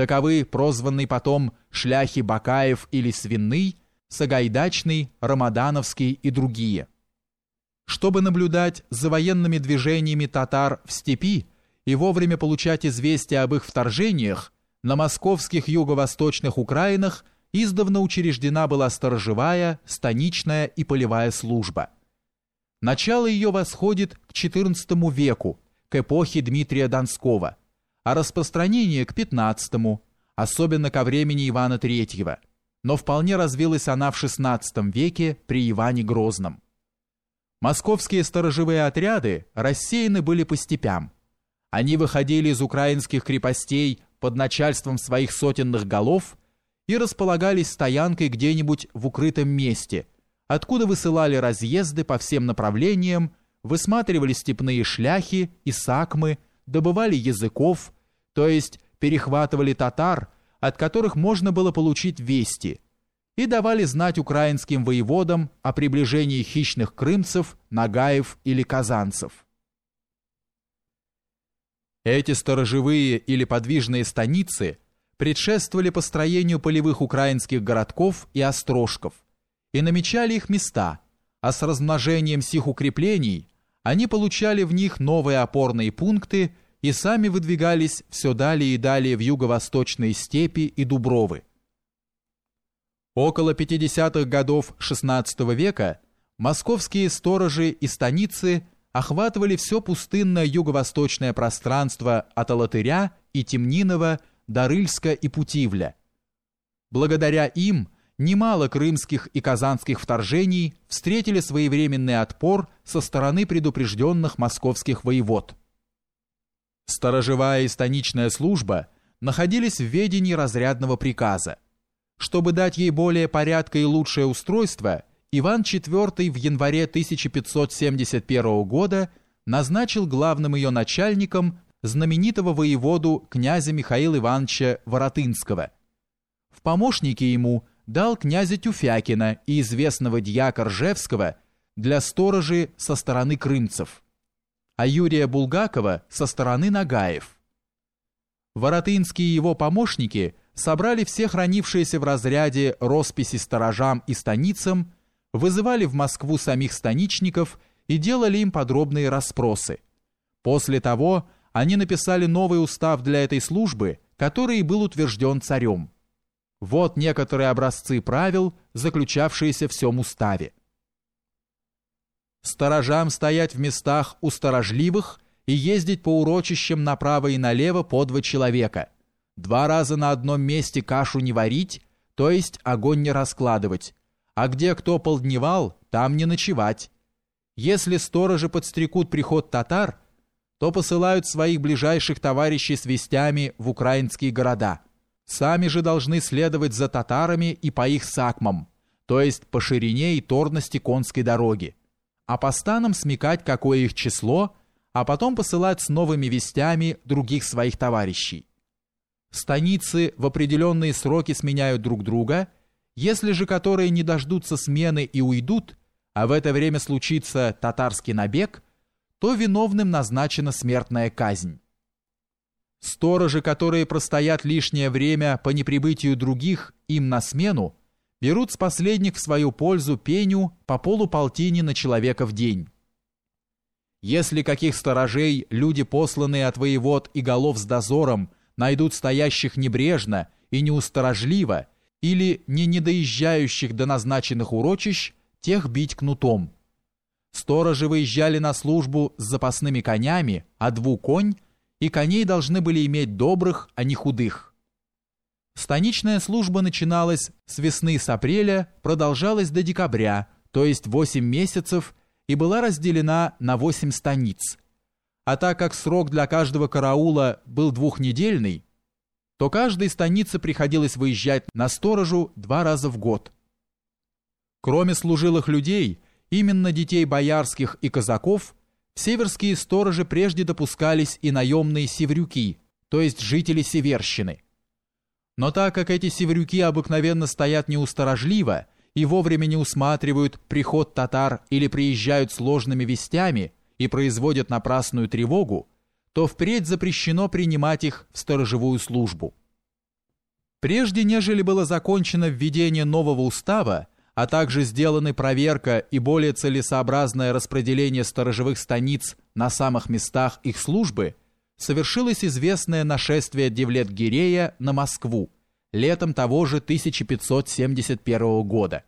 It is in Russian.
Таковы прозванный потом шляхи Бакаев или Свинный, Сагайдачный, Рамадановский и другие. Чтобы наблюдать за военными движениями татар в степи и вовремя получать известия об их вторжениях, на московских юго-восточных Украинах издавна учреждена была сторожевая, станичная и полевая служба. Начало ее восходит к XIV веку, к эпохе Дмитрия Донского, а распространение к XV, особенно ко времени Ивана III, но вполне развилась она в XVI веке при Иване Грозном. Московские сторожевые отряды рассеяны были по степям. Они выходили из украинских крепостей под начальством своих сотенных голов и располагались стоянкой где-нибудь в укрытом месте, откуда высылали разъезды по всем направлениям, высматривали степные шляхи и сакмы, добывали языков, то есть перехватывали татар, от которых можно было получить вести, и давали знать украинским воеводам о приближении хищных крымцев, нагаев или казанцев. Эти сторожевые или подвижные станицы предшествовали построению полевых украинских городков и острожков и намечали их места, а с размножением сих укреплений они получали в них новые опорные пункты и сами выдвигались все далее и далее в юго-восточные степи и дубровы. Около 50-х годов XVI века московские сторожи и станицы охватывали все пустынное юго-восточное пространство от Алатыря и Темнинова до Рыльска и Путивля. Благодаря им немало крымских и казанских вторжений встретили своевременный отпор со стороны предупрежденных московских воевод. Сторожевая и станичная служба находились в ведении разрядного приказа. Чтобы дать ей более порядка и лучшее устройство, Иван IV в январе 1571 года назначил главным ее начальником знаменитого воеводу князя Михаила Ивановича Воротынского. В помощники ему дал князя Тюфякина и известного дьяка Ржевского для сторожи со стороны крымцев а Юрия Булгакова со стороны Нагаев. Воротынские его помощники собрали все хранившиеся в разряде росписи сторожам и станицам, вызывали в Москву самих станичников и делали им подробные расспросы. После того они написали новый устав для этой службы, который был утвержден царем. Вот некоторые образцы правил, заключавшиеся в всем уставе сторожам стоять в местах у сторожливых и ездить по урочищам направо и налево по два человека, два раза на одном месте кашу не варить, то есть огонь не раскладывать, а где кто полдневал, там не ночевать. Если сторожи подстрекут приход татар, то посылают своих ближайших товарищей с вестями в украинские города. Сами же должны следовать за татарами и по их сакмам, то есть по ширине и торности конской дороги а по станам смекать, какое их число, а потом посылать с новыми вестями других своих товарищей. Станицы в определенные сроки сменяют друг друга, если же которые не дождутся смены и уйдут, а в это время случится татарский набег, то виновным назначена смертная казнь. Сторожи, которые простоят лишнее время по неприбытию других им на смену, берут с последних в свою пользу пеню по полуполтине на человека в день. Если каких сторожей люди, посланные от воевод и голов с дозором, найдут стоящих небрежно и неусторожливо, или не недоезжающих до назначенных урочищ, тех бить кнутом. Сторожи выезжали на службу с запасными конями, а двух конь, и коней должны были иметь добрых, а не худых. Станичная служба начиналась с весны с апреля, продолжалась до декабря, то есть 8 месяцев, и была разделена на 8 станиц. А так как срок для каждого караула был двухнедельный, то каждой станице приходилось выезжать на сторожу два раза в год. Кроме служилых людей, именно детей боярских и казаков, в северские сторожи прежде допускались и наемные севрюки, то есть жители Северщины – но так как эти севрюки обыкновенно стоят неусторожливо и вовремя не усматривают приход татар или приезжают сложными вестями и производят напрасную тревогу, то впредь запрещено принимать их в сторожевую службу. Прежде нежели было закончено введение нового устава, а также сделаны проверка и более целесообразное распределение сторожевых станиц на самых местах их службы, совершилось известное нашествие Девлет-Гирея на Москву летом того же 1571 года.